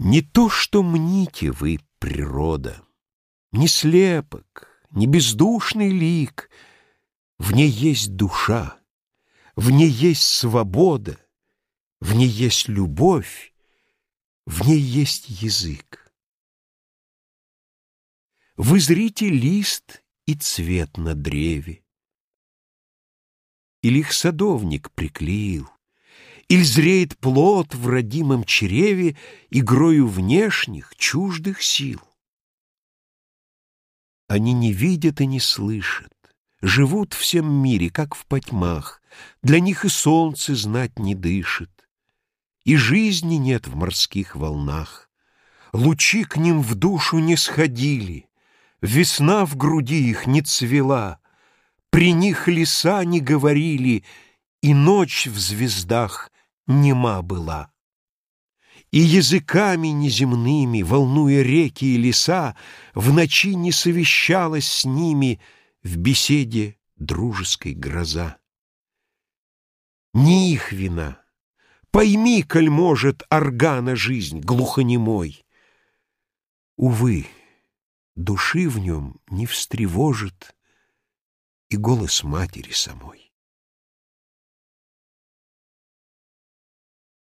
Не то, что мните вы, природа, Не слепок, не бездушный лик, В ней есть душа, в ней есть свобода, В ней есть любовь, в ней есть язык. Вы зрите лист и цвет на древе, Или их садовник приклеил, Иль зреет плод в родимом чреве Игрою внешних, чуждых сил. Они не видят и не слышат, Живут в всем мире, как в потьмах, Для них и солнце знать не дышит, И жизни нет в морских волнах. Лучи к ним в душу не сходили, Весна в груди их не цвела, При них леса не говорили, И ночь в звездах нема была. И языками неземными, волнуя реки и леса, В ночи не совещалась с ними В беседе дружеской гроза. Не их вина. Пойми, коль может органа жизнь, глухонемой. Увы, души в нем не встревожит И голос матери самой.